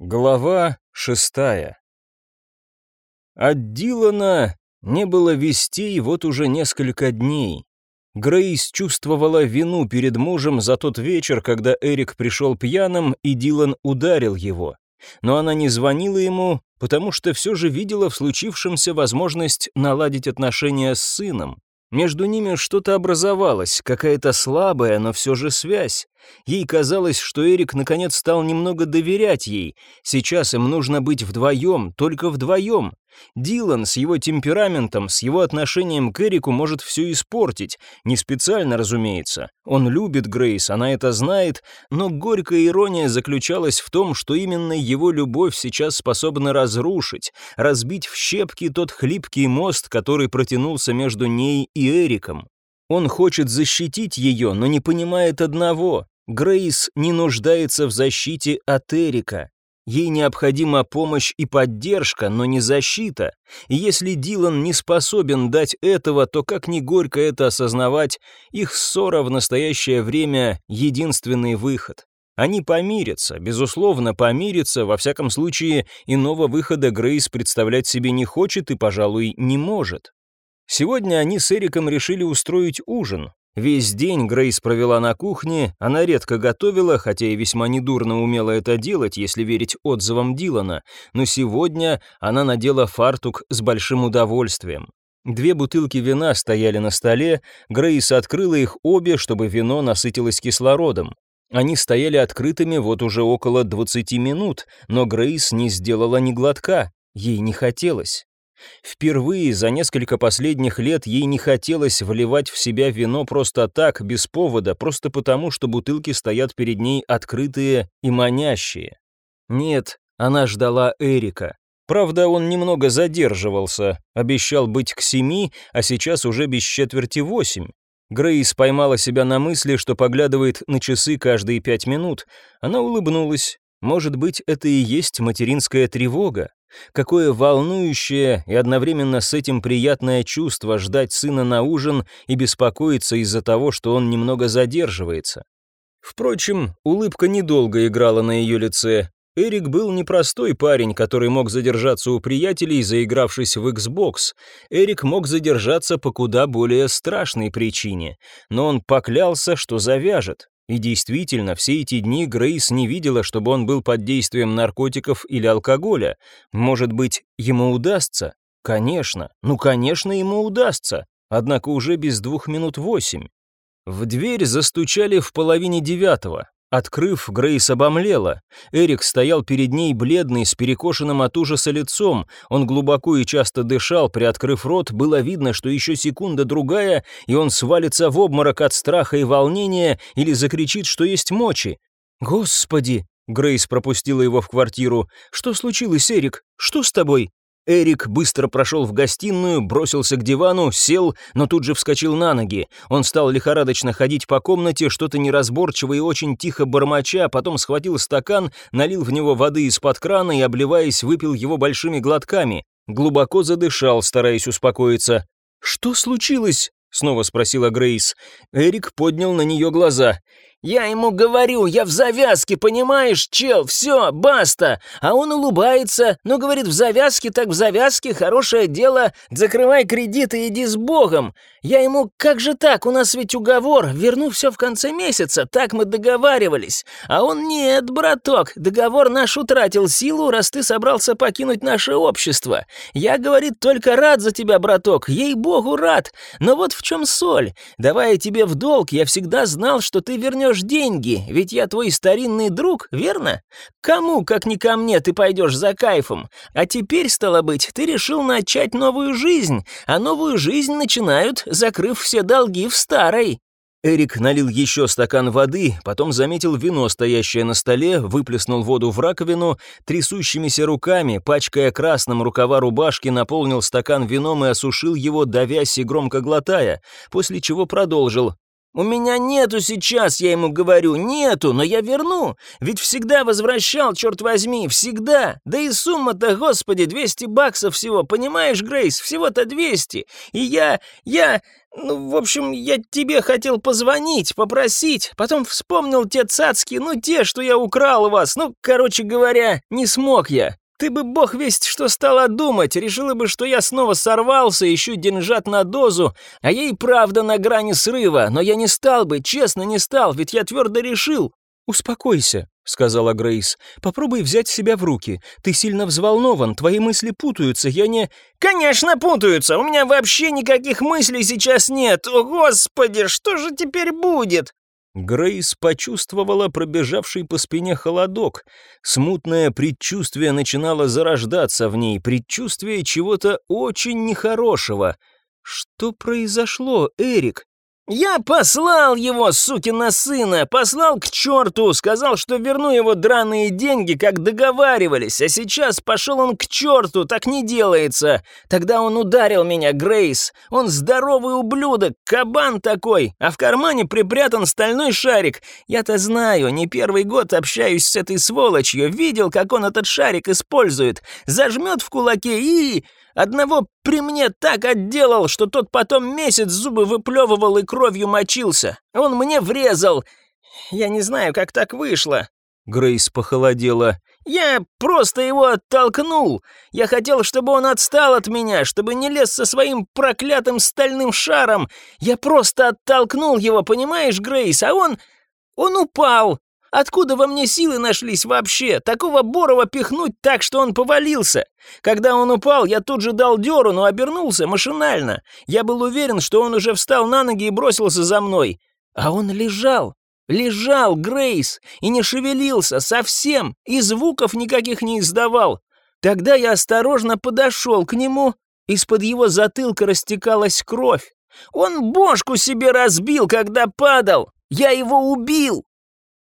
Глава шестая От Дилана не было вестей вот уже несколько дней. Грейс чувствовала вину перед мужем за тот вечер, когда Эрик пришел пьяным, и Дилан ударил его. Но она не звонила ему, потому что все же видела в случившемся возможность наладить отношения с сыном. Между ними что-то образовалось, какая-то слабая, но все же связь. Ей казалось, что Эрик наконец стал немного доверять ей. Сейчас им нужно быть вдвоем, только вдвоем. Дилан с его темпераментом, с его отношением к Эрику может все испортить. Не специально, разумеется. Он любит Грейс, она это знает, но горькая ирония заключалась в том, что именно его любовь сейчас способна разрушить, разбить в щепки тот хлипкий мост, который протянулся между ней и Эриком. Он хочет защитить ее, но не понимает одного. Грейс не нуждается в защите от Эрика. Ей необходима помощь и поддержка, но не защита. И если Дилан не способен дать этого, то как ни горько это осознавать, их ссора в настоящее время — единственный выход. Они помирятся, безусловно, помирятся, во всяком случае, иного выхода Грейс представлять себе не хочет и, пожалуй, не может. Сегодня они с Эриком решили устроить ужин. Весь день Грейс провела на кухне, она редко готовила, хотя и весьма недурно умела это делать, если верить отзывам Дилана, но сегодня она надела фартук с большим удовольствием. Две бутылки вина стояли на столе, Грейс открыла их обе, чтобы вино насытилось кислородом. Они стояли открытыми вот уже около 20 минут, но Грейс не сделала ни глотка, ей не хотелось. Впервые за несколько последних лет ей не хотелось вливать в себя вино просто так, без повода, просто потому, что бутылки стоят перед ней открытые и манящие. Нет, она ждала Эрика. Правда, он немного задерживался, обещал быть к семи, а сейчас уже без четверти восемь. Грейс поймала себя на мысли, что поглядывает на часы каждые пять минут. Она улыбнулась. Может быть, это и есть материнская тревога? Какое волнующее и одновременно с этим приятное чувство ждать сына на ужин и беспокоиться из-за того, что он немного задерживается. Впрочем, улыбка недолго играла на ее лице. Эрик был непростой парень, который мог задержаться у приятелей, заигравшись в Xbox. Эрик мог задержаться по куда более страшной причине, но он поклялся, что завяжет. И действительно, все эти дни Грейс не видела, чтобы он был под действием наркотиков или алкоголя. Может быть, ему удастся? Конечно, ну конечно ему удастся. Однако уже без двух минут восемь. В дверь застучали в половине девятого. Открыв, Грейс обомлела. Эрик стоял перед ней бледный, с перекошенным от ужаса лицом. Он глубоко и часто дышал, приоткрыв рот, было видно, что еще секунда-другая, и он свалится в обморок от страха и волнения или закричит, что есть мочи. «Господи!» — Грейс пропустила его в квартиру. «Что случилось, Эрик? Что с тобой?» Эрик быстро прошел в гостиную, бросился к дивану, сел, но тут же вскочил на ноги. Он стал лихорадочно ходить по комнате, что-то неразборчиво и очень тихо бормоча, потом схватил стакан, налил в него воды из-под крана и, обливаясь, выпил его большими глотками. Глубоко задышал, стараясь успокоиться. «Что случилось?» — снова спросила Грейс. Эрик поднял на нее глаза. Я ему говорю, я в завязке, понимаешь, чел, все, баста. А он улыбается, но говорит, в завязке так в завязке, хорошее дело, закрывай кредиты и иди с Богом. Я ему, как же так, у нас ведь уговор, верну все в конце месяца, так мы договаривались. А он, нет, браток, договор наш утратил силу, раз ты собрался покинуть наше общество. Я, говорит, только рад за тебя, браток, ей-богу, рад. Но вот в чем соль. Давай я тебе в долг, я всегда знал, что ты вернешь вернешь деньги, ведь я твой старинный друг, верно? Кому, как не ко мне, ты пойдешь за кайфом? А теперь, стало быть, ты решил начать новую жизнь, а новую жизнь начинают, закрыв все долги в старой». Эрик налил еще стакан воды, потом заметил вино, стоящее на столе, выплеснул воду в раковину, трясущимися руками, пачкая красным рукава рубашки, наполнил стакан вином и осушил его, давясь и громко глотая, после чего продолжил. «У меня нету сейчас, я ему говорю, нету, но я верну. Ведь всегда возвращал, черт возьми, всегда. Да и сумма-то, господи, 200 баксов всего, понимаешь, Грейс, всего-то 200. И я, я, Ну, в общем, я тебе хотел позвонить, попросить, потом вспомнил те цацки, ну, те, что я украл у вас. Ну, короче говоря, не смог я. Ты бы бог весть, что стала думать, решила бы, что я снова сорвался, ищу деньжат на дозу, а ей правда на грани срыва, но я не стал бы, честно не стал, ведь я твердо решил. «Успокойся», — сказала Грейс. «Попробуй взять себя в руки. Ты сильно взволнован, твои мысли путаются, я не...» «Конечно путаются! У меня вообще никаких мыслей сейчас нет! О, Господи, что же теперь будет?» Грейс почувствовала пробежавший по спине холодок. Смутное предчувствие начинало зарождаться в ней, предчувствие чего-то очень нехорошего. Что произошло, Эрик? «Я послал его, сукина сына, послал к черту, сказал, что верну его драные деньги, как договаривались, а сейчас пошел он к черту, так не делается. Тогда он ударил меня, Грейс. Он здоровый ублюдок, кабан такой, а в кармане припрятан стальной шарик. Я-то знаю, не первый год общаюсь с этой сволочью, видел, как он этот шарик использует. Зажмет в кулаке и... Одного при мне так отделал, что тот потом месяц зубы выплевывал и кровью мочился. Он мне врезал. Я не знаю, как так вышло». Грейс похолодела. «Я просто его оттолкнул. Я хотел, чтобы он отстал от меня, чтобы не лез со своим проклятым стальным шаром. Я просто оттолкнул его, понимаешь, Грейс, а он... он упал. Откуда во мне силы нашлись вообще? Такого Борова пихнуть так, что он повалился. Когда он упал, я тут же дал дёру, но обернулся машинально. Я был уверен, что он уже встал на ноги и бросился за мной. А он лежал. Лежал, Грейс, и не шевелился совсем, и звуков никаких не издавал. Тогда я осторожно подошел к нему, из-под его затылка растекалась кровь. Он бошку себе разбил, когда падал. Я его убил.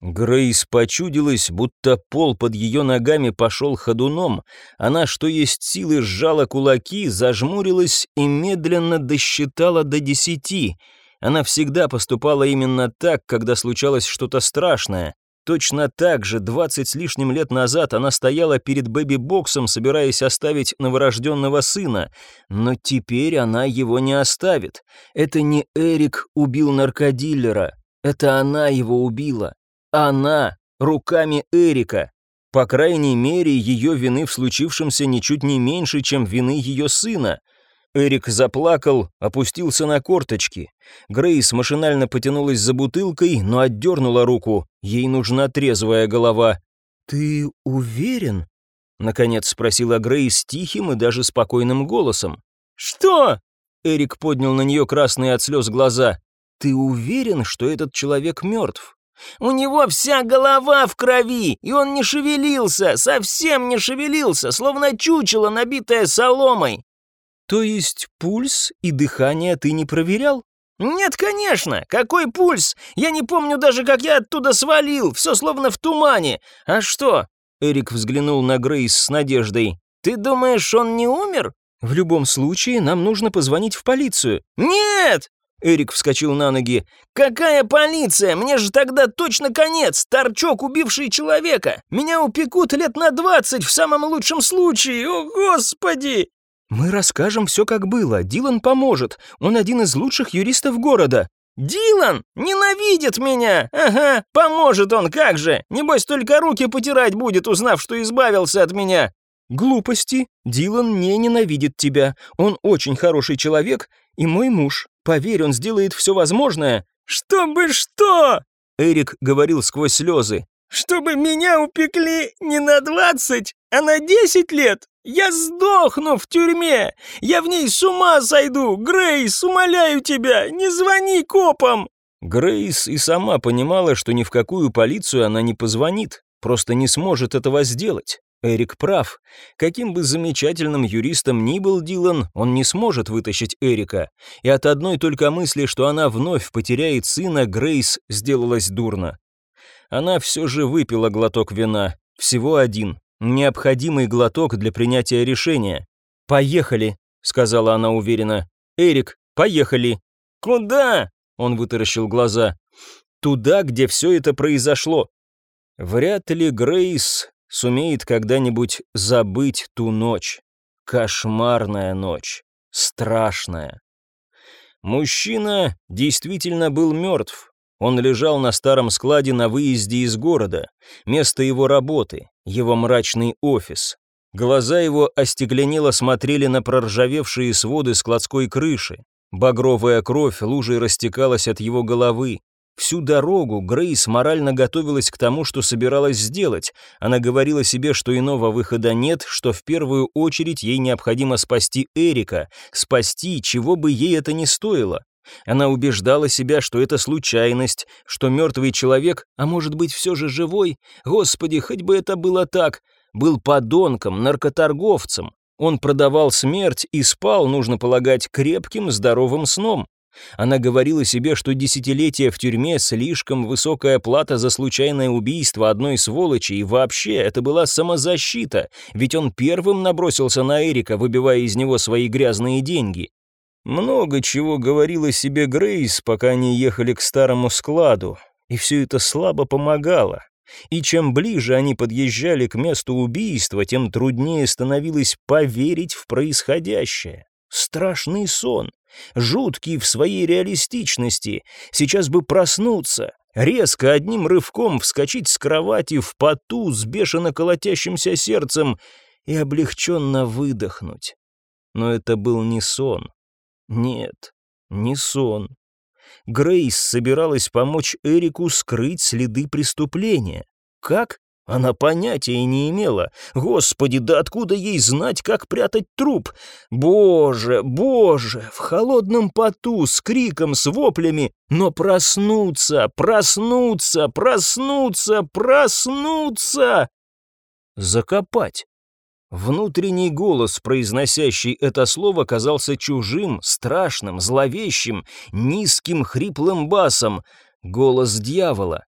Грейс почудилась, будто пол под ее ногами пошел ходуном. Она, что есть силы, сжала кулаки, зажмурилась и медленно досчитала до десяти. Она всегда поступала именно так, когда случалось что-то страшное. Точно так же, двадцать с лишним лет назад, она стояла перед бэби-боксом, собираясь оставить новорожденного сына. Но теперь она его не оставит. Это не Эрик убил наркодиллера. Это она его убила. Она, руками Эрика. По крайней мере, ее вины в случившемся ничуть не меньше, чем вины ее сына. Эрик заплакал, опустился на корточки. Грейс машинально потянулась за бутылкой, но отдернула руку. Ей нужна трезвая голова. «Ты уверен?» — наконец спросила Грейс тихим и даже спокойным голосом. «Что?» — Эрик поднял на нее красные от слез глаза. «Ты уверен, что этот человек мертв?» У него вся голова в крови, и он не шевелился, совсем не шевелился, словно чучело, набитое соломой». «То есть пульс и дыхание ты не проверял?» «Нет, конечно! Какой пульс? Я не помню даже, как я оттуда свалил, все словно в тумане. А что?» Эрик взглянул на Грейс с надеждой. «Ты думаешь, он не умер?» «В любом случае, нам нужно позвонить в полицию». «Нет! Эрик вскочил на ноги. «Какая полиция? Мне же тогда точно конец! Торчок, убивший человека! Меня упекут лет на двадцать в самом лучшем случае! О, Господи!» «Мы расскажем все, как было. Дилан поможет. Он один из лучших юристов города». «Дилан? Ненавидит меня! Ага, поможет он, как же! Небось, только руки потирать будет, узнав, что избавился от меня!» «Глупости. Дилан не ненавидит тебя. Он очень хороший человек и мой муж. Поверь, он сделает все возможное». «Чтобы что?» Эрик говорил сквозь слезы. «Чтобы меня упекли не на двадцать, а на десять лет? Я сдохну в тюрьме! Я в ней с ума сойду! Грейс, умоляю тебя, не звони копам!» Грейс и сама понимала, что ни в какую полицию она не позвонит, просто не сможет этого сделать. Эрик прав. Каким бы замечательным юристом ни был Дилан, он не сможет вытащить Эрика. И от одной только мысли, что она вновь потеряет сына, Грейс сделалась дурно. Она все же выпила глоток вина. Всего один. Необходимый глоток для принятия решения. «Поехали», — сказала она уверенно. «Эрик, поехали». «Куда?» — он вытаращил глаза. «Туда, где все это произошло». Вряд ли Грейс сумеет когда-нибудь забыть ту ночь. Кошмарная ночь. Страшная. Мужчина действительно был мертв. Он лежал на старом складе на выезде из города, место его работы, его мрачный офис. Глаза его остекленело смотрели на проржавевшие своды складской крыши. Багровая кровь лужей растекалась от его головы. Всю дорогу Грейс морально готовилась к тому, что собиралась сделать. Она говорила себе, что иного выхода нет, что в первую очередь ей необходимо спасти Эрика, спасти, чего бы ей это ни стоило. Она убеждала себя, что это случайность, что мертвый человек, а может быть все же живой, господи, хоть бы это было так, был подонком, наркоторговцем. Он продавал смерть и спал, нужно полагать, крепким, здоровым сном. Она говорила себе, что десятилетия в тюрьме слишком высокая плата за случайное убийство одной сволочи, и вообще это была самозащита, ведь он первым набросился на Эрика, выбивая из него свои грязные деньги. Много чего говорила себе Грейс, пока они ехали к старому складу, и все это слабо помогало. И чем ближе они подъезжали к месту убийства, тем труднее становилось поверить в происходящее. Страшный сон, жуткий в своей реалистичности. Сейчас бы проснуться, резко одним рывком вскочить с кровати в поту с бешено колотящимся сердцем и облегченно выдохнуть. Но это был не сон. Нет, не сон. Грейс собиралась помочь Эрику скрыть следы преступления. Как? Она понятия не имела. Господи, да откуда ей знать, как прятать труп? Боже, боже, в холодном поту, с криком, с воплями. Но проснуться, проснуться, проснуться, проснуться! Закопать. Внутренний голос, произносящий это слово, казался чужим, страшным, зловещим, низким хриплым басом. Голос дьявола.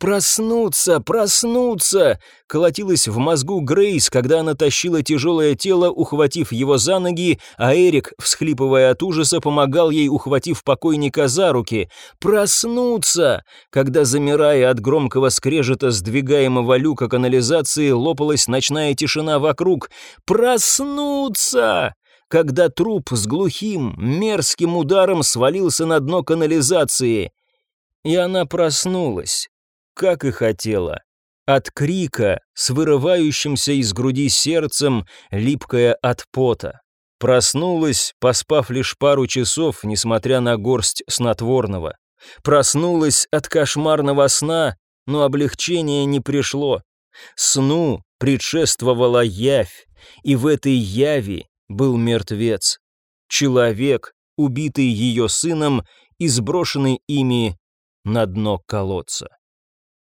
«Проснуться! Проснуться!» колотилось в мозгу Грейс, когда она тащила тяжелое тело, ухватив его за ноги, а Эрик, всхлипывая от ужаса, помогал ей, ухватив покойника за руки. «Проснуться!» когда, замирая от громкого скрежета сдвигаемого люка канализации, лопалась ночная тишина вокруг. «Проснуться!» когда труп с глухим, мерзким ударом свалился на дно канализации. И она проснулась как и хотела. От крика, с вырывающимся из груди сердцем, липкая от пота. Проснулась, поспав лишь пару часов, несмотря на горсть снотворного. Проснулась от кошмарного сна, но облегчение не пришло. Сну предшествовала явь, и в этой яви был мертвец. Человек, убитый ее сыном и сброшенный ими на дно колодца.